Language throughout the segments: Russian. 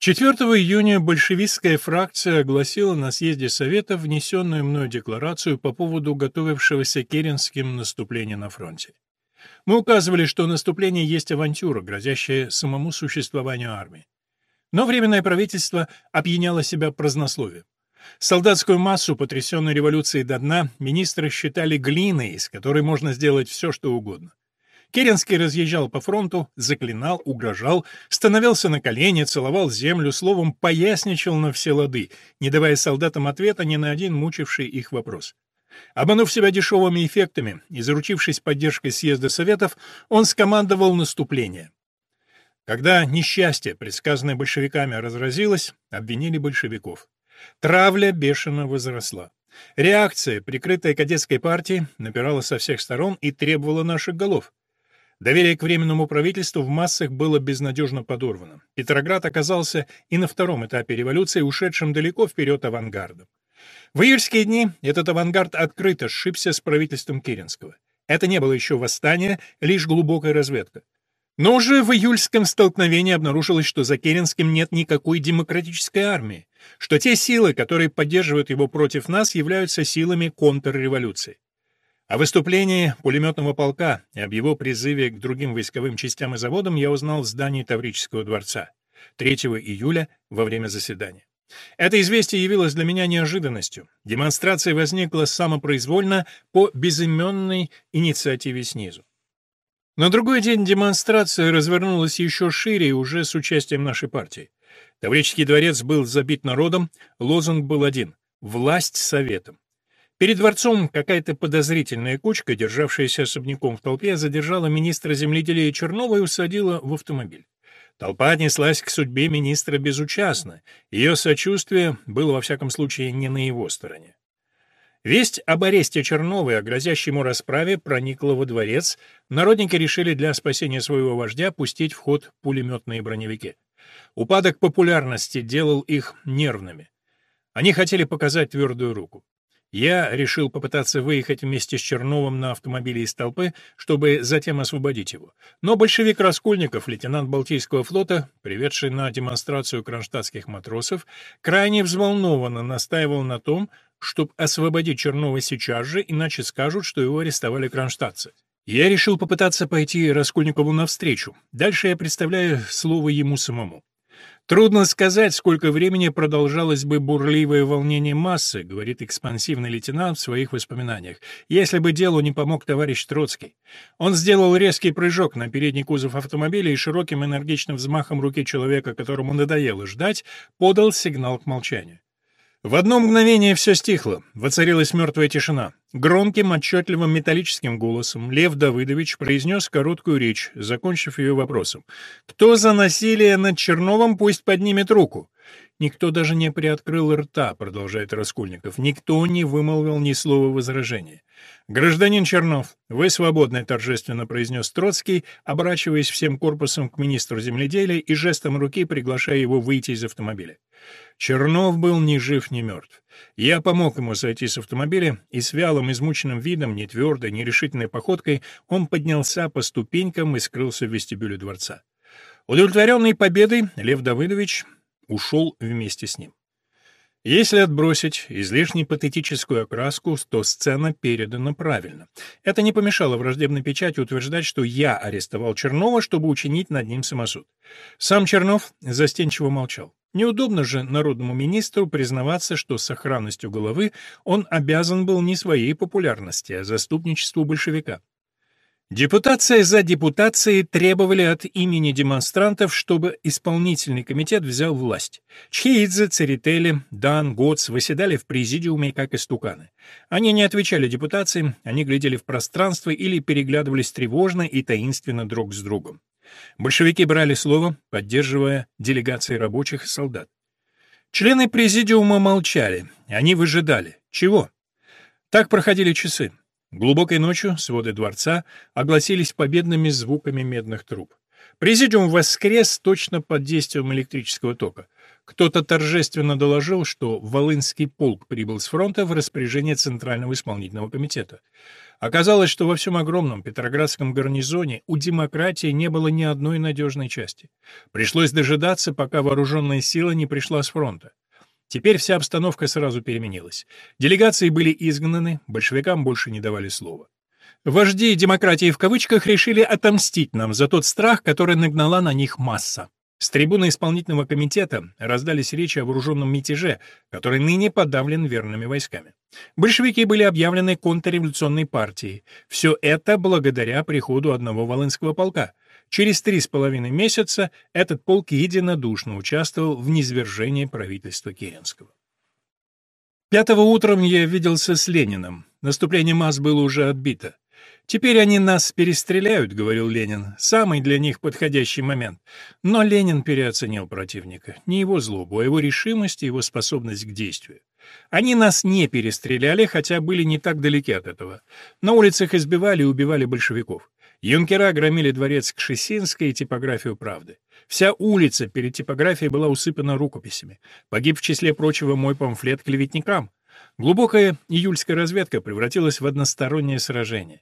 4 июня большевистская фракция огласила на съезде Совета внесенную мной декларацию по поводу готовившегося Керенским наступления на фронте. Мы указывали, что наступление есть авантюра, грозящая самому существованию армии. Но Временное правительство опьяняло себя празднословием. Солдатскую массу, потрясенную революцией до дна, министры считали глиной, из которой можно сделать все, что угодно. Керенский разъезжал по фронту, заклинал, угрожал, становился на колени, целовал землю, словом, поясничал на все лады, не давая солдатам ответа ни на один мучивший их вопрос. Обманув себя дешевыми эффектами и заручившись поддержкой съезда Советов, он скомандовал наступление. Когда несчастье, предсказанное большевиками, разразилось, обвинили большевиков. Травля бешено возросла. Реакция, прикрытая кадетской партией, напирала со всех сторон и требовала наших голов. Доверие к Временному правительству в массах было безнадежно подорвано. Петроград оказался и на втором этапе революции, ушедшим далеко вперед авангардом. В июльские дни этот авангард открыто сшибся с правительством Керенского. Это не было еще восстание, лишь глубокая разведка. Но уже в июльском столкновении обнаружилось, что за Керенским нет никакой демократической армии, что те силы, которые поддерживают его против нас, являются силами контрреволюции. О выступлении пулеметного полка и об его призыве к другим войсковым частям и заводам я узнал в здании Таврического дворца 3 июля во время заседания. Это известие явилось для меня неожиданностью. Демонстрация возникла самопроизвольно по безыменной инициативе снизу. На другой день демонстрация развернулась еще шире и уже с участием нашей партии. Таврический дворец был забит народом, лозунг был один — «Власть советом». Перед дворцом какая-то подозрительная кучка, державшаяся особняком в толпе, задержала министра земледелия Чернова и усадила в автомобиль. Толпа отнеслась к судьбе министра безучастно, ее сочувствие было во всяком случае не на его стороне. Весть об аресте Чернова и о грозящей ему расправе проникла во дворец, народники решили для спасения своего вождя пустить в ход пулеметные броневики. Упадок популярности делал их нервными. Они хотели показать твердую руку. Я решил попытаться выехать вместе с Черновым на автомобиле из толпы, чтобы затем освободить его. Но большевик Раскольников, лейтенант Балтийского флота, приведший на демонстрацию кронштадтских матросов, крайне взволнованно настаивал на том, чтобы освободить Чернова сейчас же, иначе скажут, что его арестовали кронштадтцы. Я решил попытаться пойти Раскольникову навстречу. Дальше я представляю слово ему самому. Трудно сказать, сколько времени продолжалось бы бурливое волнение массы, говорит экспансивный лейтенант в своих воспоминаниях, если бы делу не помог товарищ Троцкий. Он сделал резкий прыжок на передний кузов автомобиля и широким энергичным взмахом руки человека, которому надоело ждать, подал сигнал к молчанию. В одно мгновение все стихло, воцарилась мертвая тишина. Громким, отчетливым металлическим голосом Лев Давыдович произнес короткую речь, закончив ее вопросом. «Кто за насилие над Черновым, пусть поднимет руку». «Никто даже не приоткрыл рта», — продолжает Раскольников. «Никто не вымолвил ни слова возражения». «Гражданин Чернов, вы свободны», — торжественно произнес Троцкий, оборачиваясь всем корпусом к министру земледелия и жестом руки приглашая его выйти из автомобиля. Чернов был ни жив, ни мертв. Я помог ему сойти с автомобиля, и с вялым, измученным видом, не твердой, нерешительной походкой, он поднялся по ступенькам и скрылся в вестибюле дворца. Удовлетворенный победой, Лев Давыдович ушел вместе с ним. Если отбросить излишне патетическую окраску, то сцена передана правильно. Это не помешало враждебной печати утверждать, что я арестовал Чернова, чтобы учинить над ним самосуд. Сам Чернов застенчиво молчал. Неудобно же народному министру признаваться, что с сохранностью головы он обязан был не своей популярности, а заступничеству большевика. Депутация за депутацией требовали от имени демонстрантов, чтобы исполнительный комитет взял власть. Чхеидзе, Церетели, Дан, Гоц выседали в президиуме как истуканы. Они не отвечали депутациям, они глядели в пространство или переглядывались тревожно и таинственно друг с другом. Большевики брали слово, поддерживая делегации рабочих и солдат. Члены президиума молчали, они выжидали. Чего? Так проходили часы. Глубокой ночью своды дворца огласились победными звуками медных труб. Президиум воскрес точно под действием электрического тока. Кто-то торжественно доложил, что Волынский полк прибыл с фронта в распоряжение Центрального исполнительного комитета. Оказалось, что во всем огромном Петроградском гарнизоне у демократии не было ни одной надежной части. Пришлось дожидаться, пока вооруженная сила не пришла с фронта. Теперь вся обстановка сразу переменилась. Делегации были изгнаны, большевикам больше не давали слова. Вожди демократии в кавычках решили отомстить нам за тот страх, который нагнала на них масса. С трибуны исполнительного комитета раздались речи о вооруженном мятеже, который ныне подавлен верными войсками. Большевики были объявлены контрреволюционной партией. Все это благодаря приходу одного Волынского полка. Через три с половиной месяца этот полк единодушно участвовал в низвержении правительства Керенского. Пятого утром я виделся с Лениным. Наступление масс было уже отбито. «Теперь они нас перестреляют», — говорил Ленин. «Самый для них подходящий момент». Но Ленин переоценил противника. Не его злобу, а его решимость и его способность к действию. Они нас не перестреляли, хотя были не так далеки от этого. На улицах избивали и убивали большевиков. Юнкера громили дворец Кшесинской и типографию «Правды». Вся улица перед типографией была усыпана рукописями. Погиб в числе прочего мой памфлет клеветникам. Глубокая июльская разведка превратилась в одностороннее сражение.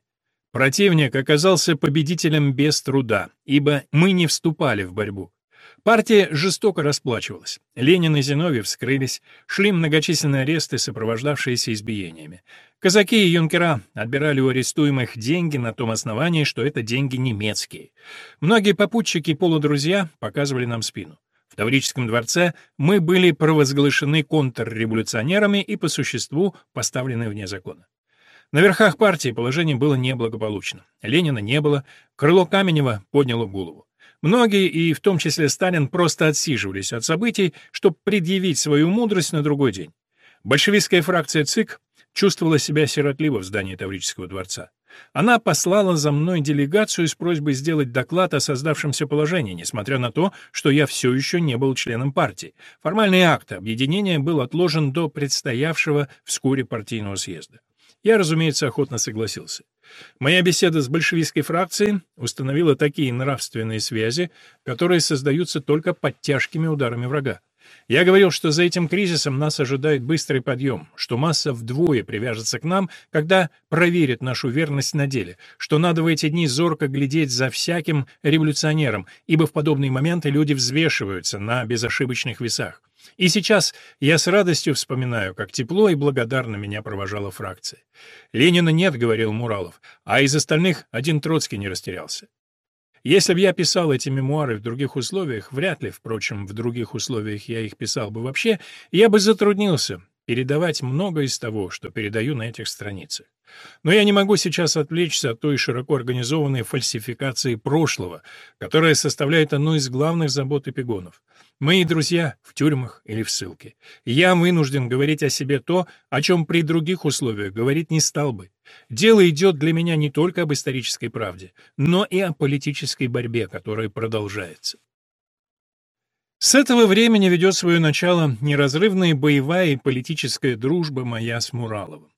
Противник оказался победителем без труда, ибо мы не вступали в борьбу. Партия жестоко расплачивалась. Ленин и Зиновьев скрылись, шли многочисленные аресты, сопровождавшиеся избиениями. Казаки и юнкера отбирали у арестуемых деньги на том основании, что это деньги немецкие. Многие попутчики и полудрузья показывали нам спину. В Таврическом дворце мы были провозглашены контрреволюционерами и по существу поставлены вне закона. На верхах партии положение было неблагополучно. Ленина не было, крыло Каменева подняло голову. Многие, и в том числе Сталин, просто отсиживались от событий, чтобы предъявить свою мудрость на другой день. Большевистская фракция ЦИК чувствовала себя сиротливо в здании Таврического дворца. Она послала за мной делегацию с просьбой сделать доклад о создавшемся положении, несмотря на то, что я все еще не был членом партии. Формальный акт объединения был отложен до предстоявшего вскоре партийного съезда. Я, разумеется, охотно согласился. Моя беседа с большевистской фракцией установила такие нравственные связи, которые создаются только под тяжкими ударами врага. Я говорил, что за этим кризисом нас ожидает быстрый подъем, что масса вдвое привяжется к нам, когда проверит нашу верность на деле, что надо в эти дни зорко глядеть за всяким революционером, ибо в подобные моменты люди взвешиваются на безошибочных весах. И сейчас я с радостью вспоминаю, как тепло и благодарно меня провожала фракция. «Ленина нет», — говорил Муралов, а из остальных один Троцкий не растерялся. Если бы я писал эти мемуары в других условиях, вряд ли, впрочем, в других условиях я их писал бы вообще, я бы затруднился передавать много из того, что передаю на этих страницах. Но я не могу сейчас отвлечься от той широко организованной фальсификации прошлого, которая составляет одну из главных забот эпигонов. Мои друзья в тюрьмах или в ссылке. Я вынужден говорить о себе то, о чем при других условиях говорить не стал бы. Дело идет для меня не только об исторической правде, но и о политической борьбе, которая продолжается. С этого времени ведет свое начало неразрывная боевая и политическая дружба моя с Мураловым.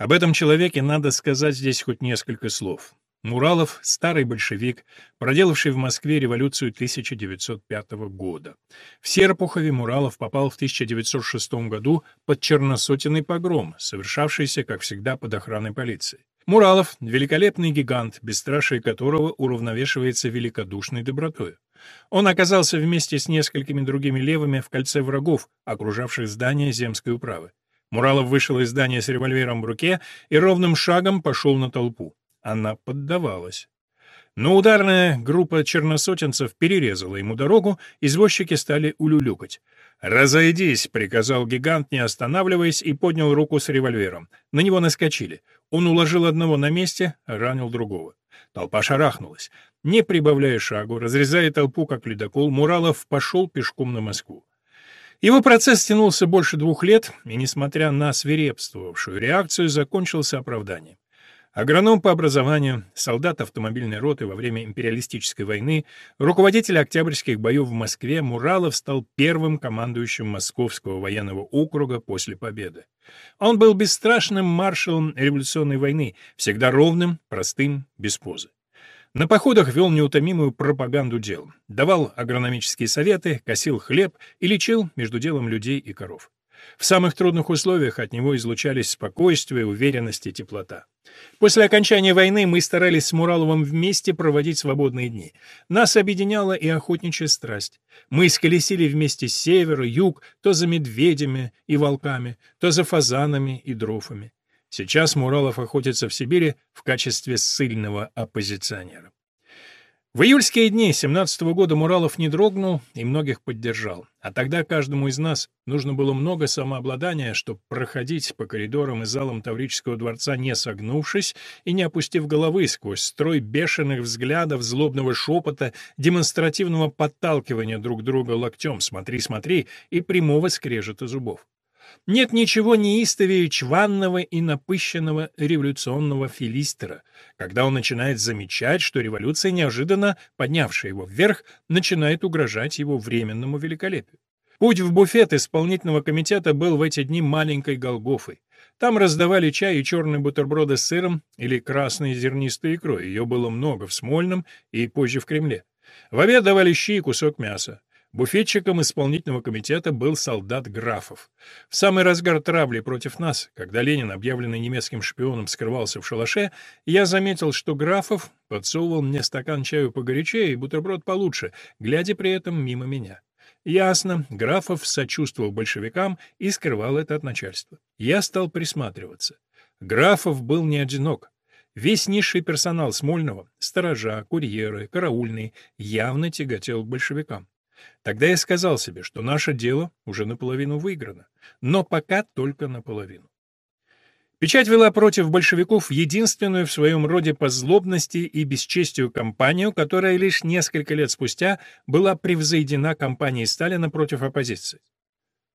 Об этом человеке надо сказать здесь хоть несколько слов. Муралов — старый большевик, проделавший в Москве революцию 1905 года. В Серпухове Муралов попал в 1906 году под черносотенный погром, совершавшийся, как всегда, под охраной полиции. Муралов — великолепный гигант, бесстрашие которого уравновешивается великодушной добротой. Он оказался вместе с несколькими другими левыми в кольце врагов, окружавших здание земской управы. Муралов вышел из здания с револьвером в руке и ровным шагом пошел на толпу. Она поддавалась. Но ударная группа черносотенцев перерезала ему дорогу, извозчики стали улюлюкать. «Разойдись!» — приказал гигант, не останавливаясь, и поднял руку с револьвером. На него наскочили. Он уложил одного на месте, ранил другого. Толпа шарахнулась. Не прибавляя шагу, разрезая толпу, как ледокол, Муралов пошел пешком на Москву. Его процесс тянулся больше двух лет, и, несмотря на свирепствовавшую реакцию, закончился оправданием. Агроном по образованию, солдат автомобильной роты во время империалистической войны, руководитель октябрьских боев в Москве, Муралов стал первым командующим Московского военного округа после победы. Он был бесстрашным маршалом революционной войны, всегда ровным, простым, без позы. На походах вел неутомимую пропаганду дел, давал агрономические советы, косил хлеб и лечил между делом людей и коров. В самых трудных условиях от него излучались спокойствие, уверенность и теплота. После окончания войны мы старались с Мураловым вместе проводить свободные дни. Нас объединяла и охотничья страсть. Мы исколесили вместе с севера, юг, то за медведями и волками, то за фазанами и дрофами. Сейчас Муралов охотится в Сибири в качестве сильного оппозиционера. В июльские дни 17 -го года Муралов не дрогнул и многих поддержал. А тогда каждому из нас нужно было много самообладания, чтобы проходить по коридорам и залам Таврического дворца, не согнувшись и не опустив головы сквозь строй бешеных взглядов, злобного шепота, демонстративного подталкивания друг друга локтем «смотри, смотри» и прямого скрежета зубов. Нет ничего неистовее чванного и напыщенного революционного филистера, когда он начинает замечать, что революция, неожиданно поднявшая его вверх, начинает угрожать его временному великолепию. Путь в буфет исполнительного комитета был в эти дни маленькой Голгофой. Там раздавали чай и черные бутерброды с сыром или красной зернистой икрой, ее было много в Смольном и позже в Кремле. В обед давали щи и кусок мяса. Буфетчиком исполнительного комитета был солдат Графов. В самый разгар травли против нас, когда Ленин, объявленный немецким шпионом, скрывался в шалаше, я заметил, что Графов подсовывал мне стакан чаю погорячее и бутерброд получше, глядя при этом мимо меня. Ясно, Графов сочувствовал большевикам и скрывал это от начальства. Я стал присматриваться. Графов был не одинок. Весь низший персонал Смольного, сторожа, курьеры, караульные, явно тяготел к большевикам. Тогда я сказал себе, что наше дело уже наполовину выиграно, но пока только наполовину. Печать вела против большевиков единственную в своем роде по злобности и бесчестию кампанию, которая лишь несколько лет спустя была превзойдена кампанией Сталина против оппозиции.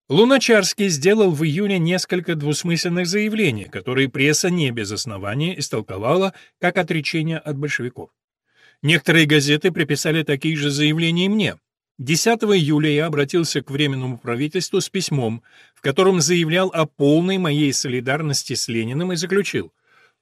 Луначарский сделал в июне несколько двусмысленных заявлений, которые пресса не без основания истолковала как отречение от большевиков. Некоторые газеты приписали такие же заявления мне, 10 июля я обратился к Временному правительству с письмом, в котором заявлял о полной моей солидарности с Лениным и заключил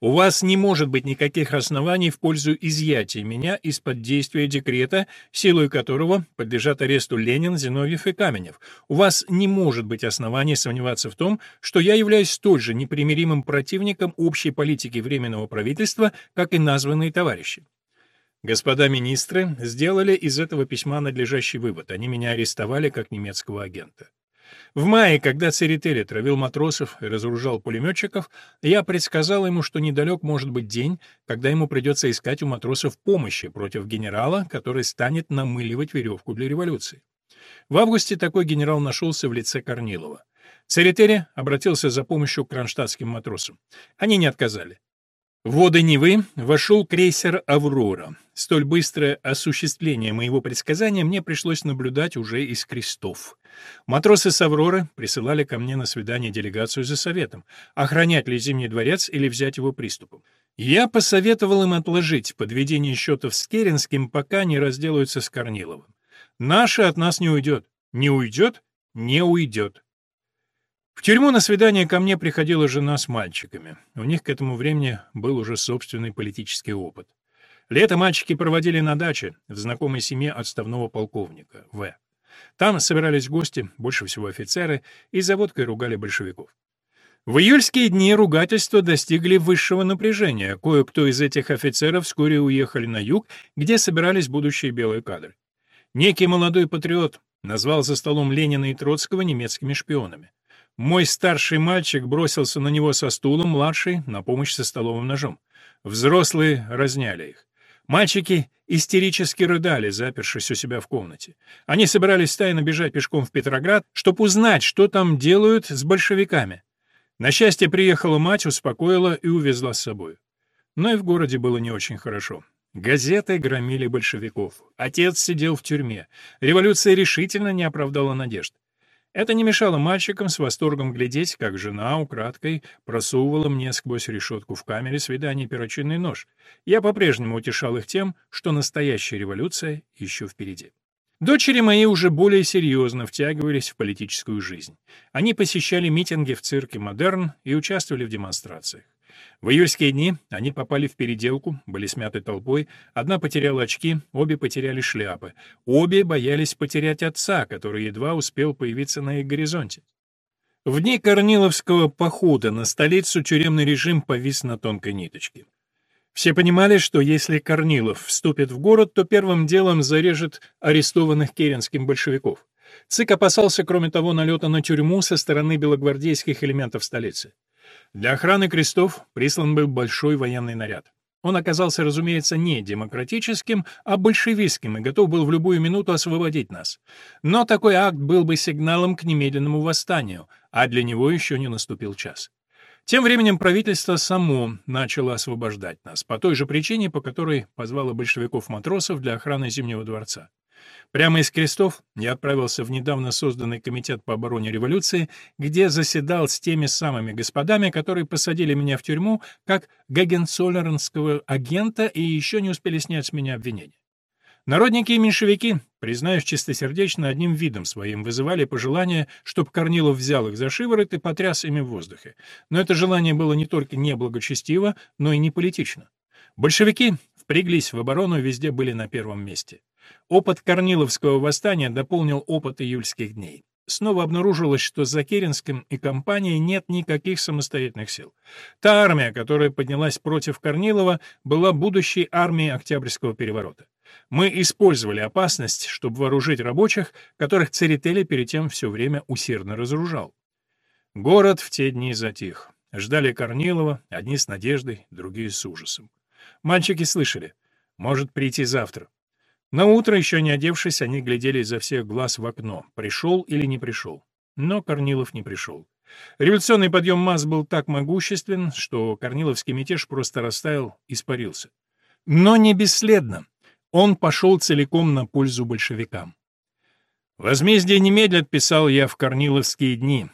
«У вас не может быть никаких оснований в пользу изъятия меня из-под действия декрета, силой которого подлежат аресту Ленин, Зиновьев и Каменев. У вас не может быть оснований сомневаться в том, что я являюсь столь же непримиримым противником общей политики Временного правительства, как и названные товарищи. Господа министры сделали из этого письма надлежащий вывод. Они меня арестовали как немецкого агента. В мае, когда Церетели травил матросов и разоружал пулеметчиков, я предсказал ему, что недалек может быть день, когда ему придется искать у матросов помощи против генерала, который станет намыливать веревку для революции. В августе такой генерал нашелся в лице Корнилова. Церетели обратился за помощью к кронштадтским матросам. Они не отказали. В воды Невы вошел крейсер «Аврора». Столь быстрое осуществление моего предсказания мне пришлось наблюдать уже из крестов. Матросы с «Авроры» присылали ко мне на свидание делегацию за советом, охранять ли Зимний дворец или взять его приступом. Я посоветовал им отложить подведение счетов с Керенским, пока не разделаются с Корниловым. Наше от нас не уйдет. Не уйдет? Не уйдет. В тюрьму на свидание ко мне приходила жена с мальчиками. У них к этому времени был уже собственный политический опыт. Лето мальчики проводили на даче в знакомой семье отставного полковника, В. Там собирались гости, больше всего офицеры, и за водкой ругали большевиков. В июльские дни ругательства достигли высшего напряжения. Кое-кто из этих офицеров вскоре уехали на юг, где собирались будущие белые кадры. Некий молодой патриот назвал за столом Ленина и Троцкого немецкими шпионами. Мой старший мальчик бросился на него со стулом, младший — на помощь со столовым ножом. Взрослые разняли их. Мальчики истерически рыдали, запершись у себя в комнате. Они собирались тайно бежать пешком в Петроград, чтобы узнать, что там делают с большевиками. На счастье, приехала мать, успокоила и увезла с собой. Но и в городе было не очень хорошо. Газеты громили большевиков. Отец сидел в тюрьме. Революция решительно не оправдала надежд. Это не мешало мальчикам с восторгом глядеть, как жена украдкой просовывала мне сквозь решетку в камере свидания перочинный нож. Я по-прежнему утешал их тем, что настоящая революция еще впереди. Дочери мои уже более серьезно втягивались в политическую жизнь. Они посещали митинги в цирке «Модерн» и участвовали в демонстрациях. В июльские дни они попали в переделку, были смяты толпой, одна потеряла очки, обе потеряли шляпы. Обе боялись потерять отца, который едва успел появиться на их горизонте. В дни Корниловского похода на столицу тюремный режим повис на тонкой ниточке. Все понимали, что если Корнилов вступит в город, то первым делом зарежет арестованных керенским большевиков. ЦИК опасался, кроме того, налета на тюрьму со стороны белогвардейских элементов столицы. Для охраны крестов прислан был большой военный наряд. Он оказался, разумеется, не демократическим, а большевистским и готов был в любую минуту освободить нас. Но такой акт был бы сигналом к немедленному восстанию, а для него еще не наступил час. Тем временем правительство само начало освобождать нас, по той же причине, по которой позвало большевиков-матросов для охраны Зимнего дворца. Прямо из крестов я отправился в недавно созданный комитет по обороне революции, где заседал с теми самыми господами, которые посадили меня в тюрьму как гагенцоллернского агента и еще не успели снять с меня обвинения. Народники и меньшевики, признаюсь чистосердечно, одним видом своим вызывали пожелание, чтобы Корнилов взял их за шиворот и потряс ими в воздухе. Но это желание было не только неблагочестиво, но и не политично. Большевики впряглись в оборону и везде были на первом месте. Опыт Корниловского восстания дополнил опыт июльских дней. Снова обнаружилось, что за Керенским и компанией нет никаких самостоятельных сил. Та армия, которая поднялась против Корнилова, была будущей армией Октябрьского переворота. Мы использовали опасность, чтобы вооружить рабочих, которых Церетели перед тем все время усердно разоружал. Город в те дни затих. Ждали Корнилова, одни с надеждой, другие с ужасом. Мальчики слышали, может прийти завтра. На утро, еще не одевшись, они глядели изо всех глаз в окно, пришел или не пришел. Но Корнилов не пришел. Революционный подъем масс был так могуществен, что Корниловский мятеж просто растаял, испарился. Но не бесследно. Он пошел целиком на пользу большевикам. «Возмездие немедленно писал я в корниловские дни.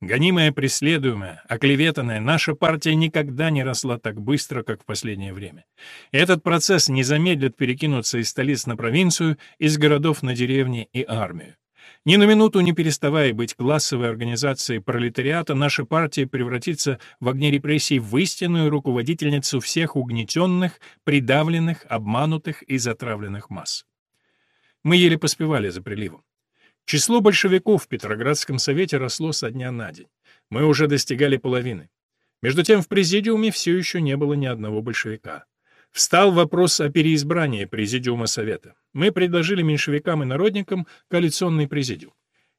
Гонимая, преследуемая, оклеветанная, наша партия никогда не росла так быстро, как в последнее время. Этот процесс не замедлит перекинуться из столиц на провинцию, из городов на деревни и армию. Ни на минуту не переставая быть классовой организацией пролетариата, наша партия превратится в огне репрессий в истинную руководительницу всех угнетенных, придавленных, обманутых и затравленных масс. Мы еле поспевали за приливом. Число большевиков в Петроградском совете росло со дня на день. Мы уже достигали половины. Между тем в президиуме все еще не было ни одного большевика. Встал вопрос о переизбрании президиума Совета. Мы предложили меньшевикам и народникам коалиционный президиум.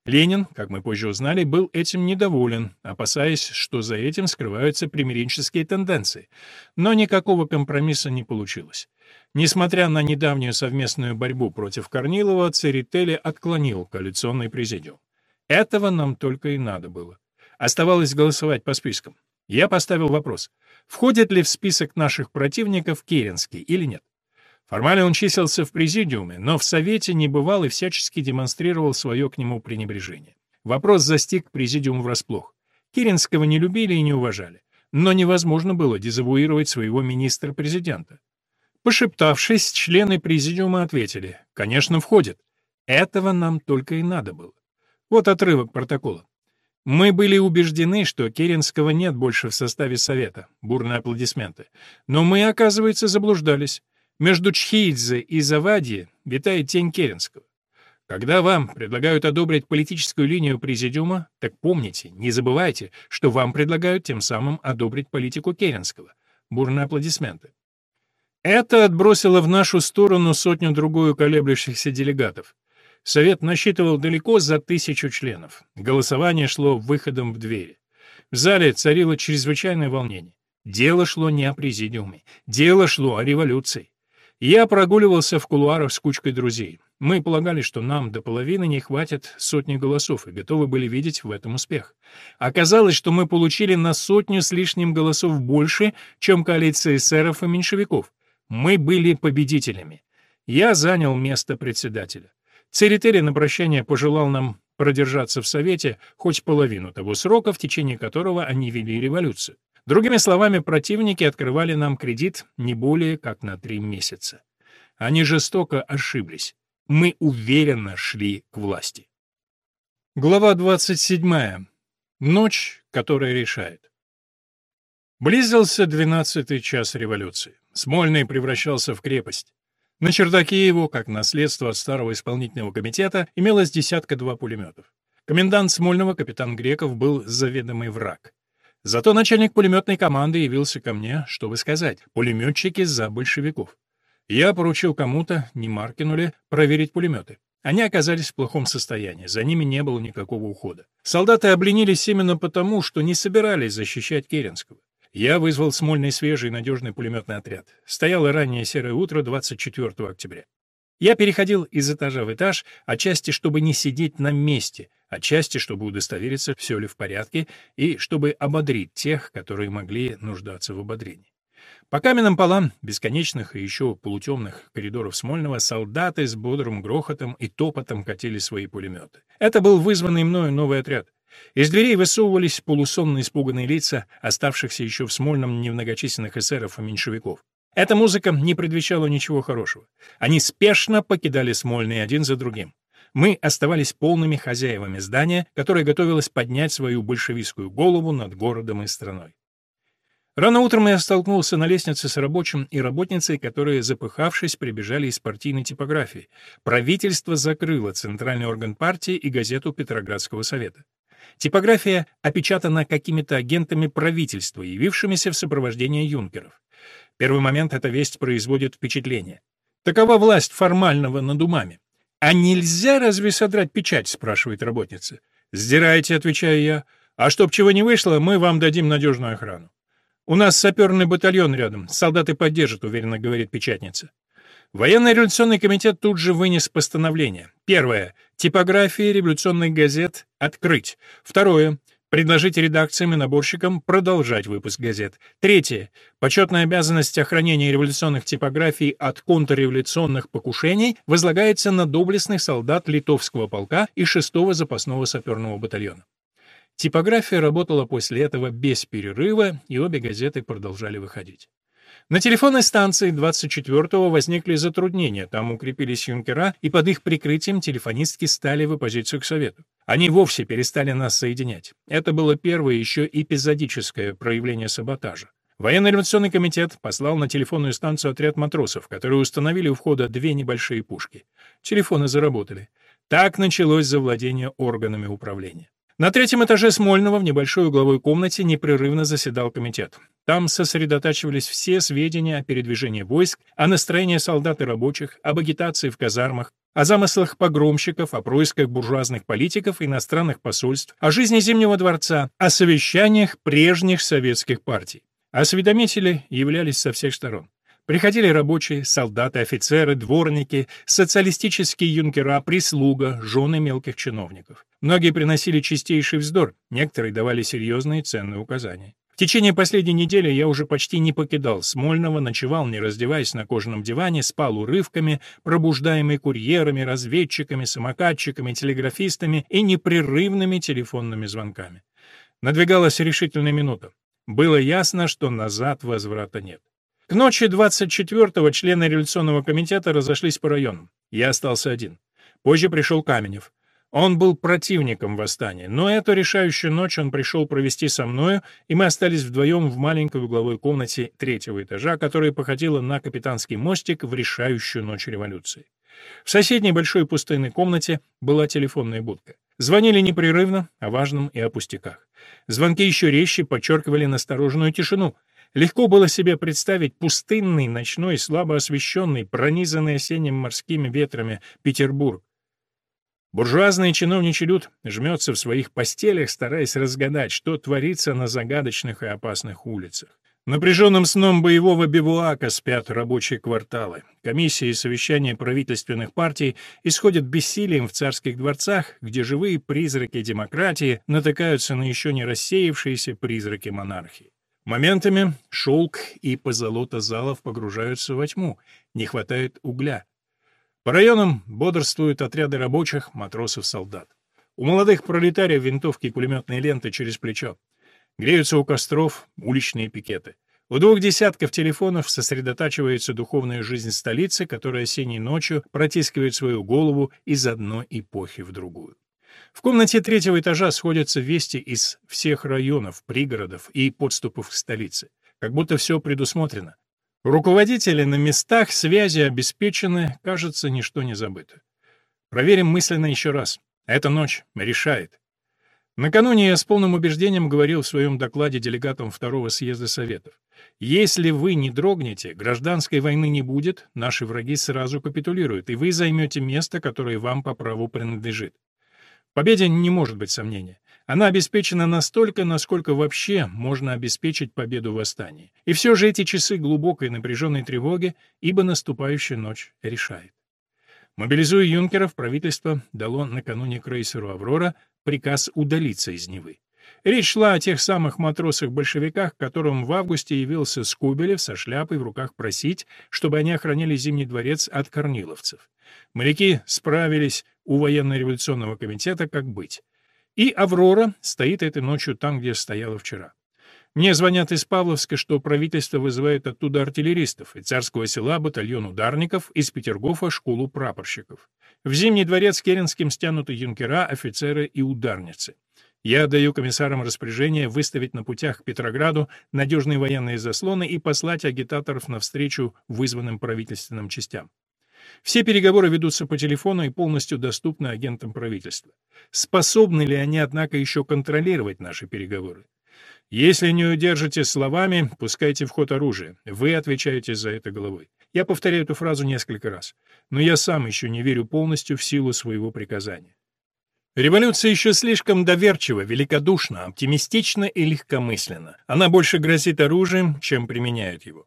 Ленин, как мы позже узнали, был этим недоволен, опасаясь, что за этим скрываются примиренческие тенденции. Но никакого компромисса не получилось. Несмотря на недавнюю совместную борьбу против Корнилова, Церетели отклонил коалиционный президиум. Этого нам только и надо было. Оставалось голосовать по спискам. Я поставил вопрос, входит ли в список наших противников Керенский или нет. Формально он числился в президиуме, но в Совете не бывал и всячески демонстрировал свое к нему пренебрежение. Вопрос застиг президиум врасплох. Керенского не любили и не уважали. Но невозможно было дезавуировать своего министра-президента. Пошептавшись, члены президиума ответили, конечно, входит. Этого нам только и надо было. Вот отрывок протокола. Мы были убеждены, что Керенского нет больше в составе Совета. Бурные аплодисменты. Но мы, оказывается, заблуждались. Между Чхидзе и Завадье витает тень Керенского. Когда вам предлагают одобрить политическую линию президиума, так помните, не забывайте, что вам предлагают тем самым одобрить политику Керенского. Бурные аплодисменты. Это отбросило в нашу сторону сотню-другую колеблющихся делегатов. Совет насчитывал далеко за тысячу членов. Голосование шло выходом в двери. В зале царило чрезвычайное волнение. Дело шло не о президиуме. Дело шло о революции. Я прогуливался в кулуарах с кучкой друзей. Мы полагали, что нам до половины не хватит сотни голосов и готовы были видеть в этом успех. Оказалось, что мы получили на сотню с лишним голосов больше, чем коалиция эсеров и меньшевиков. Мы были победителями. Я занял место председателя. Церетели на прощание пожелал нам продержаться в Совете хоть половину того срока, в течение которого они вели революцию. Другими словами, противники открывали нам кредит не более как на три месяца. Они жестоко ошиблись. Мы уверенно шли к власти. Глава 27. Ночь, которая решает. Близился двенадцатый час революции. Смольный превращался в крепость. На чердаке его, как наследство от старого исполнительного комитета, имелось десятка-два пулеметов. Комендант Смольного, капитан Греков, был заведомый враг. Зато начальник пулеметной команды явился ко мне, чтобы сказать, пулеметчики за большевиков. Я поручил кому-то, не Маркину ли, проверить пулеметы. Они оказались в плохом состоянии, за ними не было никакого ухода. Солдаты обленились именно потому, что не собирались защищать Керенского. Я вызвал Смольный свежий надежный пулеметный отряд. Стояло раннее серое утро 24 октября. Я переходил из этажа в этаж, отчасти, чтобы не сидеть на месте, отчасти, чтобы удостовериться, все ли в порядке, и чтобы ободрить тех, которые могли нуждаться в ободрении. По каменным полам бесконечных и еще полутемных коридоров Смольного солдаты с бодрым грохотом и топотом катили свои пулеметы. Это был вызванный мною новый отряд. Из дверей высовывались полусонные испуганные лица оставшихся еще в Смольном немногочисленных эсеров и меньшевиков. Эта музыка не предвещала ничего хорошего. Они спешно покидали Смольный один за другим. Мы оставались полными хозяевами здания, которое готовилось поднять свою большевистскую голову над городом и страной. Рано утром я столкнулся на лестнице с рабочим и работницей, которые, запыхавшись, прибежали из партийной типографии. Правительство закрыло центральный орган партии и газету Петроградского совета. Типография опечатана какими-то агентами правительства, явившимися в сопровождении юнкеров. Первый момент эта весть производит впечатление. Такова власть формального над умами. «А нельзя разве содрать печать?» — спрашивает работница. «Сдирайте», — отвечаю я. «А чтоб чего не вышло, мы вам дадим надежную охрану». «У нас саперный батальон рядом, солдаты поддержат», — уверенно говорит печатница. Военный революционный комитет тут же вынес постановление. Первое. Типографии революционных газет открыть. Второе. Предложить редакциям и наборщикам продолжать выпуск газет. Третье. Почетная обязанность охранения революционных типографий от контрреволюционных покушений возлагается на доблестных солдат литовского полка и 6-го запасного саперного батальона. Типография работала после этого без перерыва, и обе газеты продолжали выходить. На телефонной станции 24-го возникли затруднения, там укрепились юнкера, и под их прикрытием телефонистки стали в оппозицию к Совету. Они вовсе перестали нас соединять. Это было первое еще эпизодическое проявление саботажа. Военно-революционный комитет послал на телефонную станцию отряд матросов, которые установили у входа две небольшие пушки. Телефоны заработали. Так началось завладение органами управления. На третьем этаже Смольного в небольшой угловой комнате непрерывно заседал комитет. Там сосредотачивались все сведения о передвижении войск, о настроении солдат и рабочих, об агитации в казармах, о замыслах погромщиков, о происках буржуазных политиков, иностранных посольств, о жизни Зимнего дворца, о совещаниях прежних советских партий. Осведомители являлись со всех сторон. Приходили рабочие, солдаты, офицеры, дворники, социалистические юнкера, прислуга, жены мелких чиновников. Многие приносили чистейший вздор, некоторые давали серьезные ценные указания. В течение последней недели я уже почти не покидал Смольного, ночевал, не раздеваясь на кожаном диване, спал урывками, пробуждаемый курьерами, разведчиками, самокатчиками, телеграфистами и непрерывными телефонными звонками. Надвигалась решительная минута. Было ясно, что назад возврата нет. К ночи 24-го члены революционного комитета разошлись по районам. Я остался один. Позже пришел Каменев. Он был противником восстания, но эту решающую ночь он пришел провести со мною, и мы остались вдвоем в маленькой угловой комнате третьего этажа, которая походила на капитанский мостик в решающую ночь революции. В соседней большой пустынной комнате была телефонная будка. Звонили непрерывно, о важном и о пустяках. Звонки еще резче подчеркивали настороженную тишину — Легко было себе представить пустынный, ночной, слабо освещенный, пронизанный осенним морскими ветрами Петербург. Буржуазный чиновничий люд жмется в своих постелях, стараясь разгадать, что творится на загадочных и опасных улицах. Напряженным сном боевого бивуака спят рабочие кварталы. Комиссии и совещания правительственных партий исходят бессилием в царских дворцах, где живые призраки демократии натыкаются на еще не рассеявшиеся призраки монархии. Моментами шелк и позолота залов погружаются во тьму, не хватает угля. По районам бодрствуют отряды рабочих, матросов, солдат. У молодых пролетариев винтовки и пулеметные ленты через плечо. Греются у костров уличные пикеты. У двух десятков телефонов сосредотачивается духовная жизнь столицы, которая осенней ночью протискивает свою голову из одной эпохи в другую. В комнате третьего этажа сходятся вести из всех районов, пригородов и подступов к столице. Как будто все предусмотрено. Руководители на местах, связи обеспечены, кажется, ничто не забыто. Проверим мысленно еще раз. Эта ночь решает. Накануне я с полным убеждением говорил в своем докладе делегатам Второго съезда Советов. Если вы не дрогнете, гражданской войны не будет, наши враги сразу капитулируют, и вы займете место, которое вам по праву принадлежит. В победе не может быть сомнения. Она обеспечена настолько, насколько вообще можно обеспечить победу в восстании. И все же эти часы глубокой напряженной тревоги, ибо наступающая ночь решает. Мобилизуя юнкеров, правительство дало накануне крейсеру «Аврора» приказ удалиться из Невы. Речь шла о тех самых матросах-большевиках, которым в августе явился Скубелев со шляпой в руках просить, чтобы они охраняли Зимний дворец от корниловцев. Моряки справились у военно-революционного комитета как быть. И «Аврора» стоит этой ночью там, где стояла вчера. Мне звонят из Павловска, что правительство вызывает оттуда артиллеристов, и царского села батальон ударников, из Петергофа школу прапорщиков. В Зимний дворец Керенским стянуты юнкера, офицеры и ударницы. Я даю комиссарам распоряжение выставить на путях к Петрограду надежные военные заслоны и послать агитаторов навстречу вызванным правительственным частям. Все переговоры ведутся по телефону и полностью доступны агентам правительства. Способны ли они, однако, еще контролировать наши переговоры? Если не удержите словами, пускайте в ход оружие. Вы отвечаете за это головой. Я повторяю эту фразу несколько раз, но я сам еще не верю полностью в силу своего приказания. Революция еще слишком доверчива, великодушна, оптимистична и легкомысленна. Она больше грозит оружием, чем применяет его.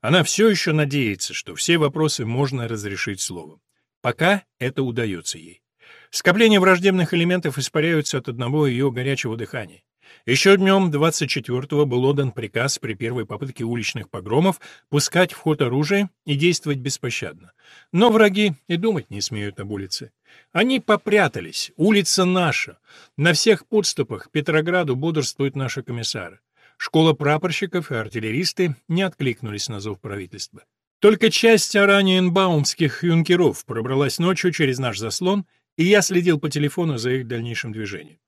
Она все еще надеется, что все вопросы можно разрешить словом. Пока это удается ей. Скопления враждебных элементов испаряются от одного ее горячего дыхания. Еще днем 24-го был отдан приказ при первой попытке уличных погромов пускать в ход оружие и действовать беспощадно. Но враги и думать не смеют об улице. Они попрятались, улица наша. На всех подступах Петрограду бодрствуют наши комиссары. Школа прапорщиков и артиллеристы не откликнулись на зов правительства. Только часть ораниенбаумских юнкеров пробралась ночью через наш заслон, и я следил по телефону за их дальнейшим движением.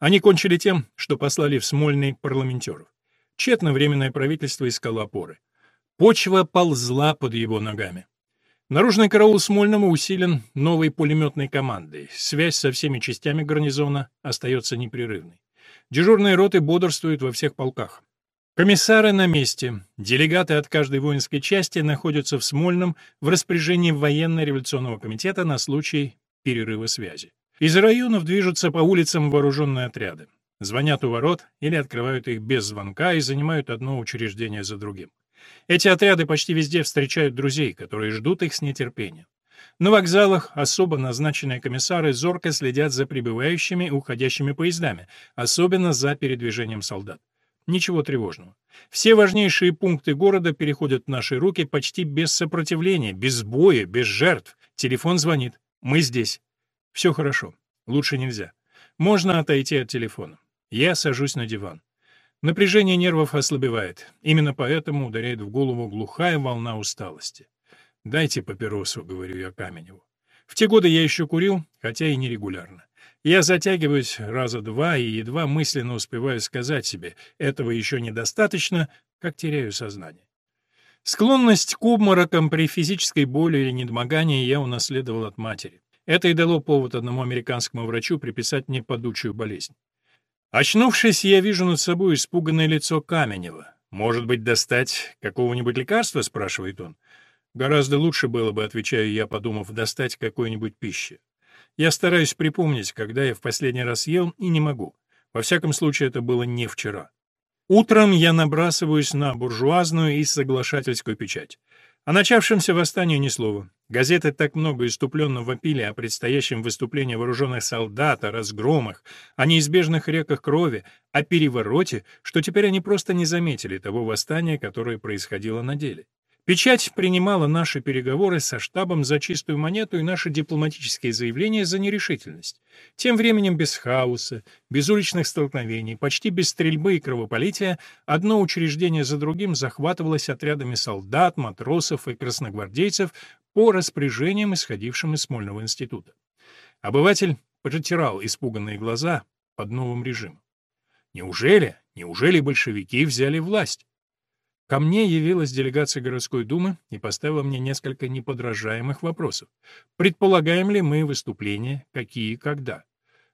Они кончили тем, что послали в Смольный парламентеров. Тщетно временное правительство искало опоры. Почва ползла под его ногами. Наружный караул Смольного усилен новой пулеметной командой. Связь со всеми частями гарнизона остается непрерывной. Дежурные роты бодрствуют во всех полках. Комиссары на месте. Делегаты от каждой воинской части находятся в Смольном в распоряжении военно-революционного комитета на случай перерыва связи. Из районов движутся по улицам вооруженные отряды. Звонят у ворот или открывают их без звонка и занимают одно учреждение за другим. Эти отряды почти везде встречают друзей, которые ждут их с нетерпением. На вокзалах особо назначенные комиссары зорко следят за прибывающими и уходящими поездами, особенно за передвижением солдат. Ничего тревожного. Все важнейшие пункты города переходят в наши руки почти без сопротивления, без боя, без жертв. Телефон звонит. Мы здесь. Все хорошо. Лучше нельзя. Можно отойти от телефона. Я сажусь на диван. Напряжение нервов ослабевает. Именно поэтому ударяет в голову глухая волна усталости. «Дайте папиросу», — говорю я Каменеву. В те годы я еще курил, хотя и нерегулярно. Я затягиваюсь раза два и едва мысленно успеваю сказать себе «этого еще недостаточно», как теряю сознание. Склонность к обморокам при физической боли или недомогании я унаследовал от матери. Это и дало повод одному американскому врачу приписать мне подучую болезнь. Очнувшись, я вижу над собой испуганное лицо Каменева. «Может быть, достать какого-нибудь лекарства?» — спрашивает он. «Гораздо лучше было бы», — отвечаю я, подумав, «достать какой-нибудь пищи». Я стараюсь припомнить, когда я в последний раз ел, и не могу. Во всяком случае, это было не вчера. Утром я набрасываюсь на буржуазную и соглашательскую печать. О начавшемся восстании ни слова. Газеты так много иступленно вопили о предстоящем выступлении вооруженных солдат, о разгромах, о неизбежных реках крови, о перевороте, что теперь они просто не заметили того восстания, которое происходило на деле. Печать принимала наши переговоры со штабом за чистую монету и наши дипломатические заявления за нерешительность. Тем временем без хаоса, без уличных столкновений, почти без стрельбы и кровопролития, одно учреждение за другим захватывалось отрядами солдат, матросов и красногвардейцев по распоряжениям, исходившим из Смольного института. Обыватель протирал испуганные глаза под новым режимом. Неужели, неужели большевики взяли власть? Ко мне явилась делегация городской думы и поставила мне несколько неподражаемых вопросов. Предполагаем ли мы выступления, какие и когда?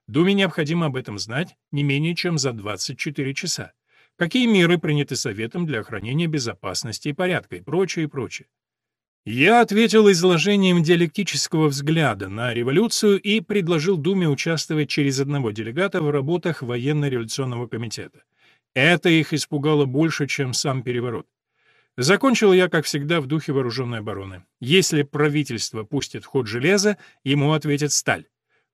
Думе необходимо об этом знать не менее чем за 24 часа. Какие меры приняты Советом для охранения безопасности и порядка и прочее, и прочее. Я ответил изложением диалектического взгляда на революцию и предложил Думе участвовать через одного делегата в работах военно-революционного комитета. Это их испугало больше, чем сам переворот. Закончил я, как всегда, в духе вооруженной обороны. Если правительство пустит в ход железо, ему ответит сталь.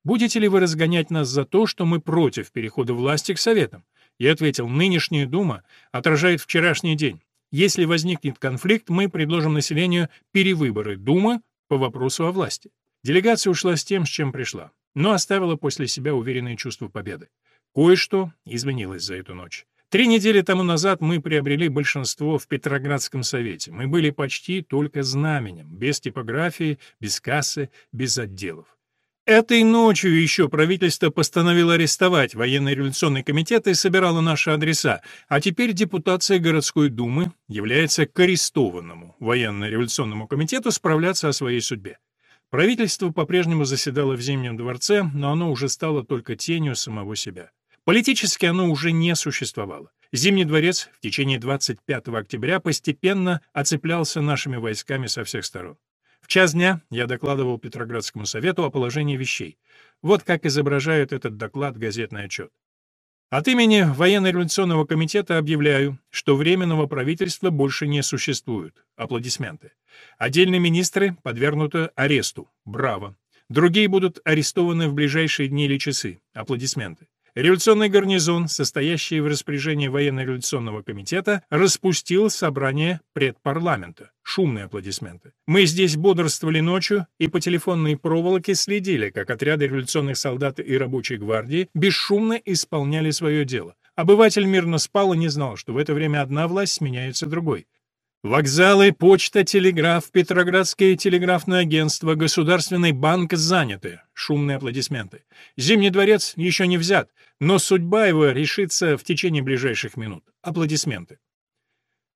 Будете ли вы разгонять нас за то, что мы против перехода власти к Советам? Я ответил, нынешняя Дума отражает вчерашний день. Если возникнет конфликт, мы предложим населению перевыборы Думы по вопросу о власти. Делегация ушла с тем, с чем пришла, но оставила после себя уверенное чувство победы. Кое-что изменилось за эту ночь. Три недели тому назад мы приобрели большинство в Петроградском совете. Мы были почти только знаменем, без типографии, без кассы, без отделов. Этой ночью еще правительство постановило арестовать военно-революционный комитет и собирало наши адреса, а теперь депутация городской думы является к арестованному военно-революционному комитету справляться о своей судьбе. Правительство по-прежнему заседало в Зимнем дворце, но оно уже стало только тенью самого себя. Политически оно уже не существовало. Зимний дворец в течение 25 октября постепенно оцеплялся нашими войсками со всех сторон. В час дня я докладывал Петроградскому совету о положении вещей. Вот как изображает этот доклад газетный отчет. От имени Военно-революционного комитета объявляю, что Временного правительства больше не существует. Аплодисменты. Отдельные министры подвергнуты аресту. Браво. Другие будут арестованы в ближайшие дни или часы. Аплодисменты. Революционный гарнизон, состоящий в распоряжении военно-революционного комитета, распустил собрание предпарламента. Шумные аплодисменты. Мы здесь бодрствовали ночью и по телефонной проволоке следили, как отряды революционных солдат и рабочей гвардии бесшумно исполняли свое дело. Обыватель мирно спал и не знал, что в это время одна власть сменяется другой. Вокзалы, почта, телеграф, Петроградское телеграфное агентство, Государственный банк заняты. Шумные аплодисменты. Зимний дворец еще не взят, но судьба его решится в течение ближайших минут. Аплодисменты.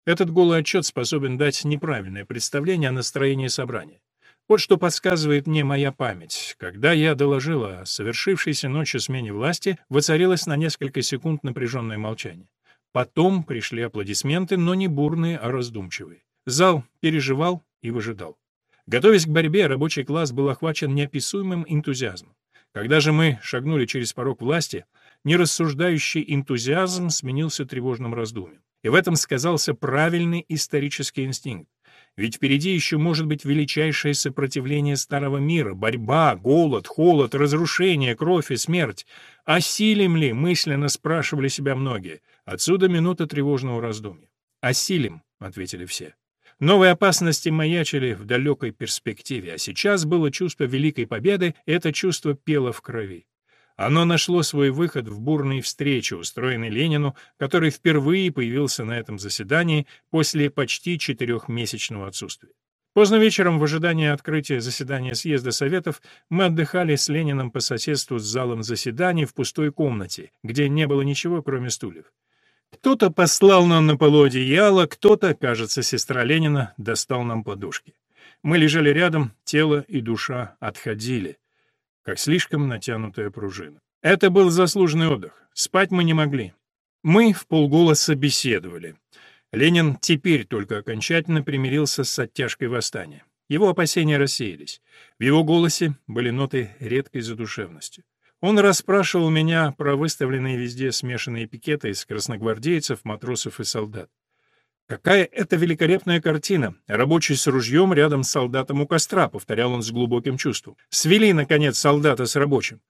Этот голый отчет способен дать неправильное представление о настроении собрания. Вот что подсказывает мне моя память. Когда я доложила о совершившейся ночью смене власти, воцарилось на несколько секунд напряженное молчание. Потом пришли аплодисменты, но не бурные, а раздумчивые. Зал переживал и выжидал. Готовясь к борьбе, рабочий класс был охвачен неописуемым энтузиазмом. Когда же мы шагнули через порог власти, нерассуждающий энтузиазм сменился тревожным раздумьем. И в этом сказался правильный исторический инстинкт. Ведь впереди еще может быть величайшее сопротивление старого мира, борьба, голод, холод, разрушение, кровь и смерть. Осилим ли, мысленно спрашивали себя многие. Отсюда минута тревожного раздумья. «Осилим», — ответили все. Новые опасности маячили в далекой перспективе, а сейчас было чувство великой победы, и это чувство пело в крови. Оно нашло свой выход в бурные встречи, устроенной Ленину, который впервые появился на этом заседании после почти четырехмесячного отсутствия. Поздно вечером, в ожидании открытия заседания съезда Советов, мы отдыхали с Лениным по соседству с залом заседаний в пустой комнате, где не было ничего, кроме стульев. Кто-то послал нам на полу одеяло, кто-то, кажется, сестра Ленина, достал нам подушки. Мы лежали рядом, тело и душа отходили, как слишком натянутая пружина. Это был заслуженный отдых. Спать мы не могли. Мы в полголоса беседовали. Ленин теперь только окончательно примирился с оттяжкой восстания. Его опасения рассеялись. В его голосе были ноты редкой задушевности. Он расспрашивал меня про выставленные везде смешанные пикеты из красногвардейцев, матросов и солдат. «Какая это великолепная картина! Рабочий с ружьем рядом с солдатом у костра», — повторял он с глубоким чувством. «Свели, наконец, солдата с рабочим».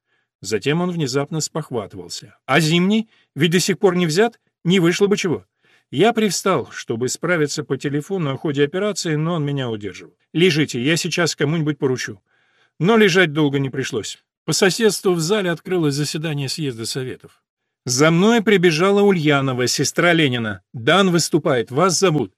Затем он внезапно спохватывался. «А зимний? Ведь до сих пор не взят? Не вышло бы чего». Я привстал, чтобы справиться по телефону о ходе операции, но он меня удерживал. «Лежите, я сейчас кому-нибудь поручу». Но лежать долго не пришлось. По соседству в зале открылось заседание съезда Советов. За мной прибежала Ульянова, сестра Ленина. «Дан выступает, вас зовут».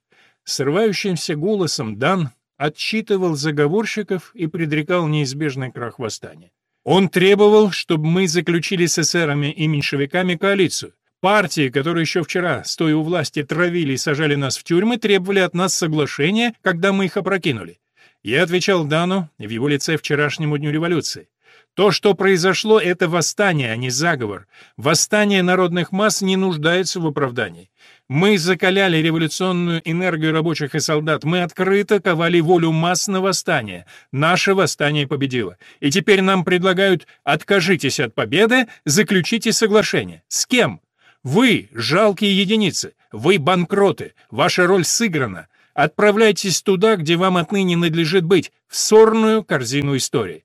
Срывающимся голосом Дан отчитывал заговорщиков и предрекал неизбежный крах восстания. Он требовал, чтобы мы заключили с эсерами и меньшевиками коалицию. Партии, которые еще вчера, стоя у власти, травили и сажали нас в тюрьмы, требовали от нас соглашения, когда мы их опрокинули. Я отвечал Дану в его лице вчерашнему дню революции. То, что произошло, это восстание, а не заговор. Восстание народных масс не нуждается в оправдании. Мы закаляли революционную энергию рабочих и солдат. Мы открыто ковали волю масс на восстание. Наше восстание победило. И теперь нам предлагают «откажитесь от победы, заключите соглашение». С кем? Вы — жалкие единицы. Вы — банкроты. Ваша роль сыграна. Отправляйтесь туда, где вам отныне надлежит быть, в сорную корзину истории.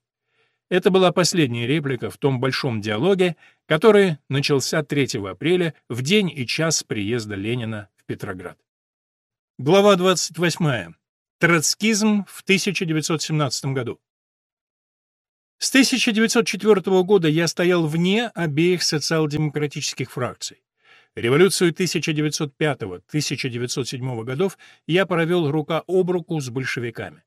Это была последняя реплика в том большом диалоге, который начался 3 апреля, в день и час приезда Ленина в Петроград. Глава 28. Троцкизм в 1917 году. С 1904 года я стоял вне обеих социал-демократических фракций. Революцию 1905-1907 годов я провел рука об руку с большевиками.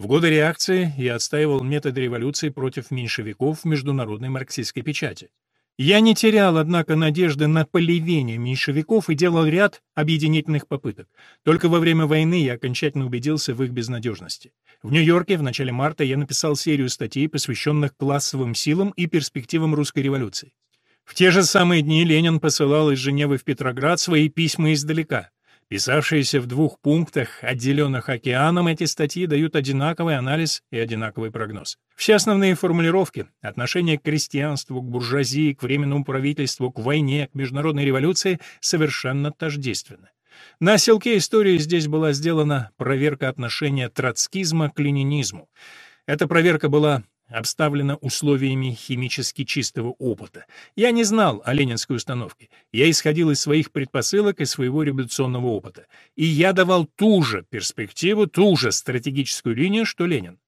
В годы реакции я отстаивал методы революции против меньшевиков в международной марксистской печати. Я не терял, однако, надежды на поливение меньшевиков и делал ряд объединительных попыток. Только во время войны я окончательно убедился в их безнадежности. В Нью-Йорке в начале марта я написал серию статей, посвященных классовым силам и перспективам русской революции. В те же самые дни Ленин посылал из Женевы в Петроград свои письма издалека. Писавшиеся в двух пунктах, отделенных океаном, эти статьи дают одинаковый анализ и одинаковый прогноз. Все основные формулировки — отношение к крестьянству, к буржуазии, к временному правительству, к войне, к международной революции — совершенно тождественны. На селке истории здесь была сделана проверка отношения троцкизма к ленинизму. Эта проверка была обставлена условиями химически чистого опыта. Я не знал о ленинской установке. Я исходил из своих предпосылок и своего революционного опыта. И я давал ту же перспективу, ту же стратегическую линию, что Ленин.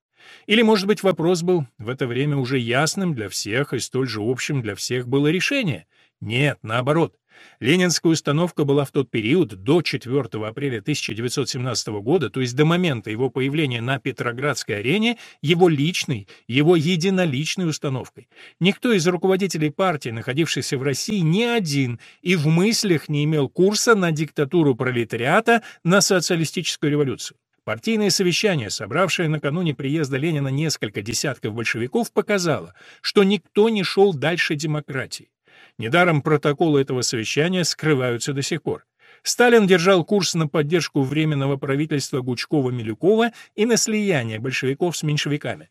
Или, может быть, вопрос был в это время уже ясным для всех и столь же общим для всех было решение? Нет, наоборот. Ленинская установка была в тот период, до 4 апреля 1917 года, то есть до момента его появления на Петроградской арене, его личной, его единоличной установкой. Никто из руководителей партии, находившихся в России, ни один и в мыслях не имел курса на диктатуру пролетариата, на социалистическую революцию. Партийное совещание, собравшее накануне приезда Ленина несколько десятков большевиков, показало, что никто не шел дальше демократии. Недаром протоколы этого совещания скрываются до сих пор. Сталин держал курс на поддержку Временного правительства Гучкова-Милюкова и на слияние большевиков с меньшевиками.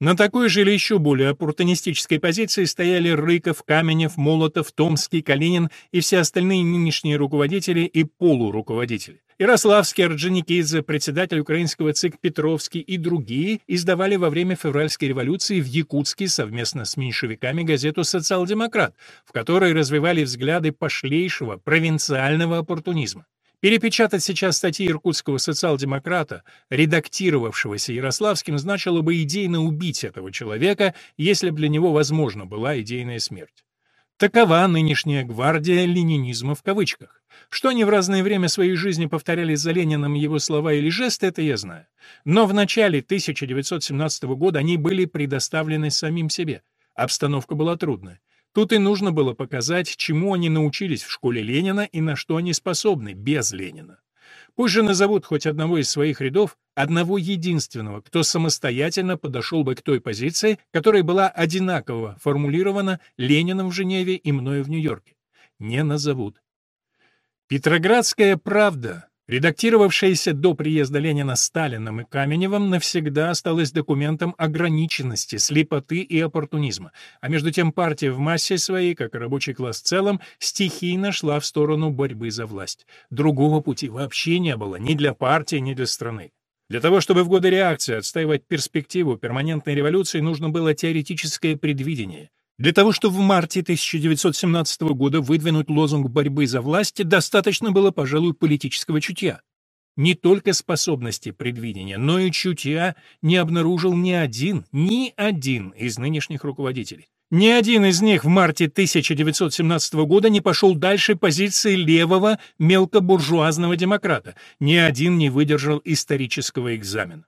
На такой же или еще более оппортунистической позиции стояли Рыков, Каменев, Молотов, Томский, Калинин и все остальные нынешние руководители и полуруководители. Ярославский, Орджоникидзе, председатель украинского ЦИК Петровский и другие издавали во время февральской революции в Якутске совместно с меньшевиками газету «Социал-демократ», в которой развивали взгляды пошлейшего провинциального оппортунизма. Перепечатать сейчас статьи иркутского социал-демократа, редактировавшегося Ярославским, значило бы идейно убить этого человека, если бы для него возможна была идейная смерть. Такова нынешняя гвардия ленинизма в кавычках. Что они в разное время своей жизни повторяли за Лениным его слова или жесты, это я знаю. Но в начале 1917 года они были предоставлены самим себе. Обстановка была трудная. Тут и нужно было показать, чему они научились в школе Ленина и на что они способны без Ленина. Пусть же назовут хоть одного из своих рядов, одного единственного, кто самостоятельно подошел бы к той позиции, которая была одинаково формулирована Лениным в Женеве и мною в Нью-Йорке. Не назовут. Петроградская правда редактировавшаяся до приезда Ленина Сталином и Каменевым, навсегда осталась документом ограниченности, слепоты и оппортунизма. А между тем партия в массе своей, как и рабочий класс в целом, стихийно шла в сторону борьбы за власть. Другого пути вообще не было ни для партии, ни для страны. Для того, чтобы в годы реакции отстаивать перспективу перманентной революции, нужно было теоретическое предвидение. Для того, чтобы в марте 1917 года выдвинуть лозунг борьбы за власть, достаточно было, пожалуй, политического чутья. Не только способности предвидения, но и чутья не обнаружил ни один, ни один из нынешних руководителей. Ни один из них в марте 1917 года не пошел дальше позиции левого мелкобуржуазного демократа, ни один не выдержал исторического экзамена.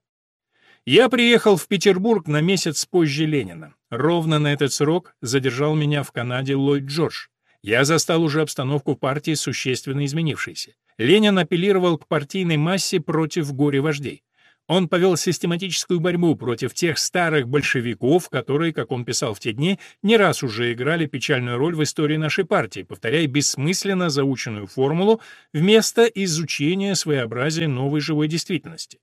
Я приехал в Петербург на месяц позже Ленина. Ровно на этот срок задержал меня в Канаде Ллойд Джордж. Я застал уже обстановку партии существенно изменившейся. Ленин апеллировал к партийной массе против горе-вождей. Он повел систематическую борьбу против тех старых большевиков, которые, как он писал в те дни, не раз уже играли печальную роль в истории нашей партии, повторяя бессмысленно заученную формулу вместо изучения своеобразия новой живой действительности.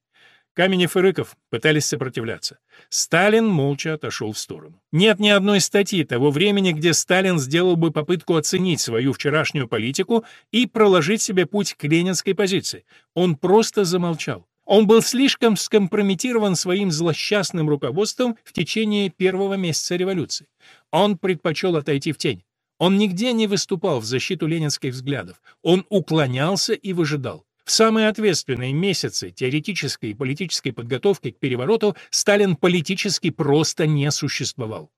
Каменев и Рыков пытались сопротивляться. Сталин молча отошел в сторону. Нет ни одной статьи того времени, где Сталин сделал бы попытку оценить свою вчерашнюю политику и проложить себе путь к ленинской позиции. Он просто замолчал. Он был слишком скомпрометирован своим злосчастным руководством в течение первого месяца революции. Он предпочел отойти в тень. Он нигде не выступал в защиту ленинских взглядов. Он уклонялся и выжидал. В самые ответственные месяцы теоретической и политической подготовки к перевороту Сталин политически просто не существовал.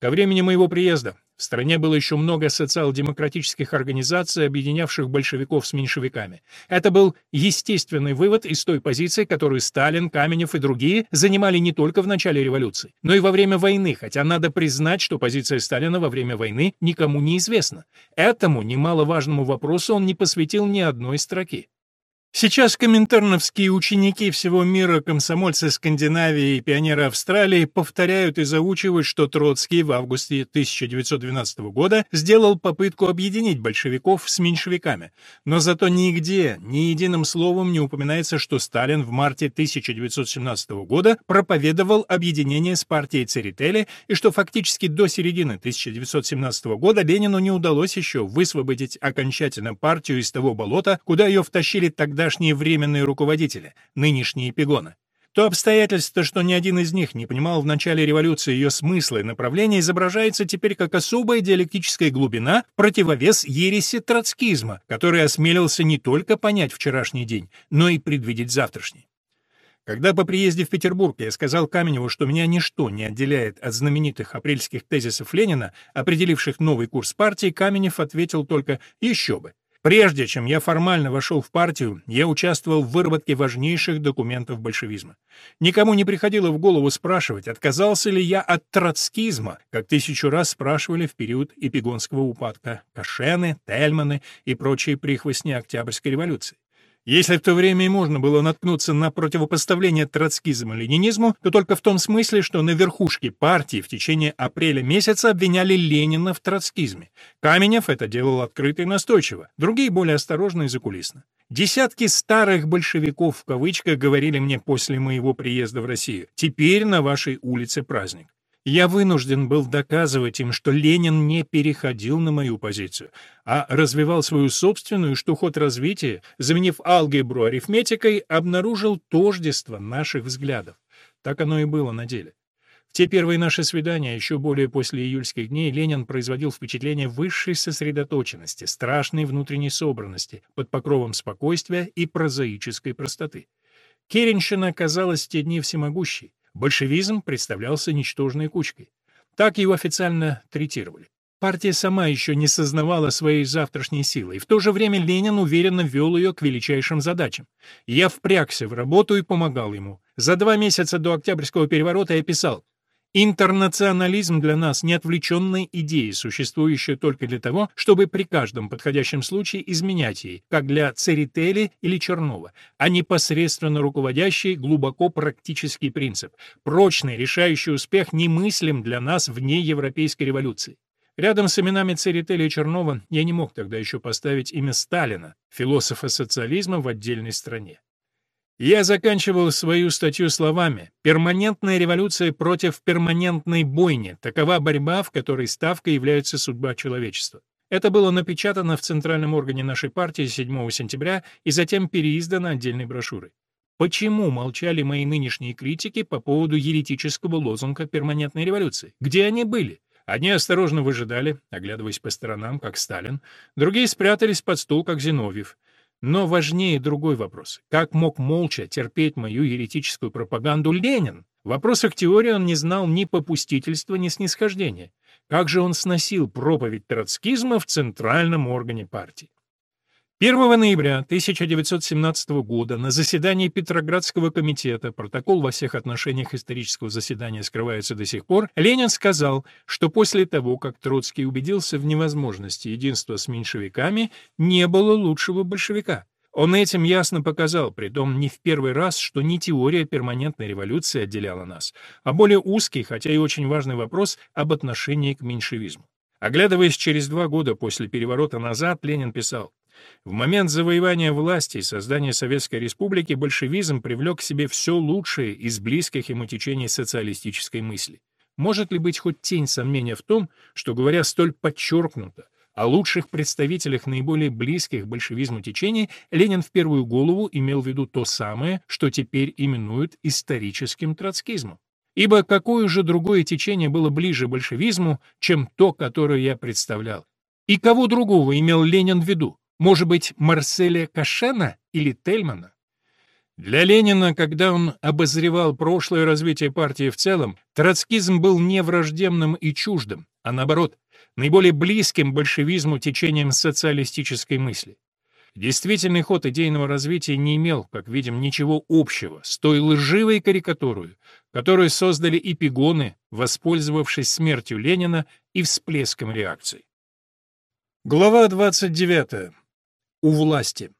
Ко времени моего приезда в стране было еще много социал-демократических организаций, объединявших большевиков с меньшевиками. Это был естественный вывод из той позиции, которую Сталин, Каменев и другие занимали не только в начале революции, но и во время войны, хотя надо признать, что позиция Сталина во время войны никому не известна. Этому немаловажному вопросу он не посвятил ни одной строки. Сейчас коминтерновские ученики всего мира, комсомольцы Скандинавии и пионеры Австралии повторяют и заучивают, что Троцкий в августе 1912 года сделал попытку объединить большевиков с меньшевиками. Но зато нигде, ни единым словом не упоминается, что Сталин в марте 1917 года проповедовал объединение с партией Церетели и что фактически до середины 1917 года Ленину не удалось еще высвободить окончательно партию из того болота, куда ее втащили тогда тогдашние временные руководители, нынешние пигоны. То обстоятельство, что ни один из них не понимал в начале революции ее смысла и направления, изображается теперь как особая диалектическая глубина противовес ереси троцкизма, который осмелился не только понять вчерашний день, но и предвидеть завтрашний. Когда по приезде в Петербург я сказал Каменеву, что меня ничто не отделяет от знаменитых апрельских тезисов Ленина, определивших новый курс партии, Каменев ответил только «еще бы». Прежде чем я формально вошел в партию, я участвовал в выработке важнейших документов большевизма. Никому не приходило в голову спрашивать, отказался ли я от троцкизма, как тысячу раз спрашивали в период эпигонского упадка Кашены, Тельманы и прочие прихвостни Октябрьской революции. Если в то время и можно было наткнуться на противопоставление троцкизму и ленинизму, то только в том смысле, что на верхушке партии в течение апреля месяца обвиняли Ленина в троцкизме. Каменев это делал открыто и настойчиво, другие более осторожно и закулисно. Десятки «старых большевиков» в кавычках говорили мне после моего приезда в Россию «Теперь на вашей улице праздник». Я вынужден был доказывать им, что Ленин не переходил на мою позицию, а развивал свою собственную, что ход развития, заменив алгебру арифметикой, обнаружил тождество наших взглядов. Так оно и было на деле. В те первые наши свидания, еще более после июльских дней, Ленин производил впечатление высшей сосредоточенности, страшной внутренней собранности, под покровом спокойствия и прозаической простоты. Керенщина казалась в те дни всемогущей. Большевизм представлялся ничтожной кучкой. Так его официально третировали. Партия сама еще не сознавала своей завтрашней силы, и в то же время Ленин уверенно вел ее к величайшим задачам. Я впрягся в работу и помогал ему. За два месяца до Октябрьского переворота я писал Интернационализм для нас не отвлеченная идея, существующая только для того, чтобы при каждом подходящем случае изменять ей, как для Церетели или Чернова, а непосредственно руководящий глубоко практический принцип. Прочный, решающий успех немыслим для нас вне европейской революции. Рядом с именами Церетели и Чернова я не мог тогда еще поставить имя Сталина, философа социализма в отдельной стране. Я заканчивал свою статью словами «Перманентная революция против перманентной бойни. Такова борьба, в которой ставкой является судьба человечества». Это было напечатано в центральном органе нашей партии 7 сентября и затем переиздано отдельной брошюрой. Почему молчали мои нынешние критики по поводу еретического лозунга перманентной революции? Где они были? Одни осторожно выжидали, оглядываясь по сторонам, как Сталин, другие спрятались под стул, как Зиновьев. Но важнее другой вопрос. Как мог молча терпеть мою еретическую пропаганду Ленин? В вопросах теории он не знал ни попустительства, ни снисхождения. Как же он сносил проповедь троцкизма в центральном органе партии? 1 ноября 1917 года на заседании Петроградского комитета, протокол во всех отношениях исторического заседания скрывается до сих пор, Ленин сказал, что после того, как Троцкий убедился в невозможности единства с меньшевиками, не было лучшего большевика. Он этим ясно показал, притом не в первый раз, что не теория перманентной революции отделяла нас, а более узкий, хотя и очень важный вопрос об отношении к меньшевизму. Оглядываясь через два года после переворота назад, Ленин писал, «В момент завоевания власти и создания Советской Республики большевизм привлек к себе все лучшее из близких ему течений социалистической мысли. Может ли быть хоть тень сомнения в том, что, говоря столь подчеркнуто, о лучших представителях наиболее близких большевизму течений Ленин в первую голову имел в виду то самое, что теперь именуют историческим троцкизмом. Ибо какое же другое течение было ближе большевизму, чем то, которое я представлял? И кого другого имел Ленин в виду? Может быть, Марселя Кашена или Тельмана? Для Ленина, когда он обозревал прошлое развитие партии в целом, троцкизм был не враждебным и чуждым, а наоборот, наиболее близким большевизму течением социалистической мысли. Действительный ход идейного развития не имел, как видим, ничего общего с той лживой карикатурой, которую создали эпигоны, воспользовавшись смертью Ленина и всплеском реакции. Глава 29. У власти.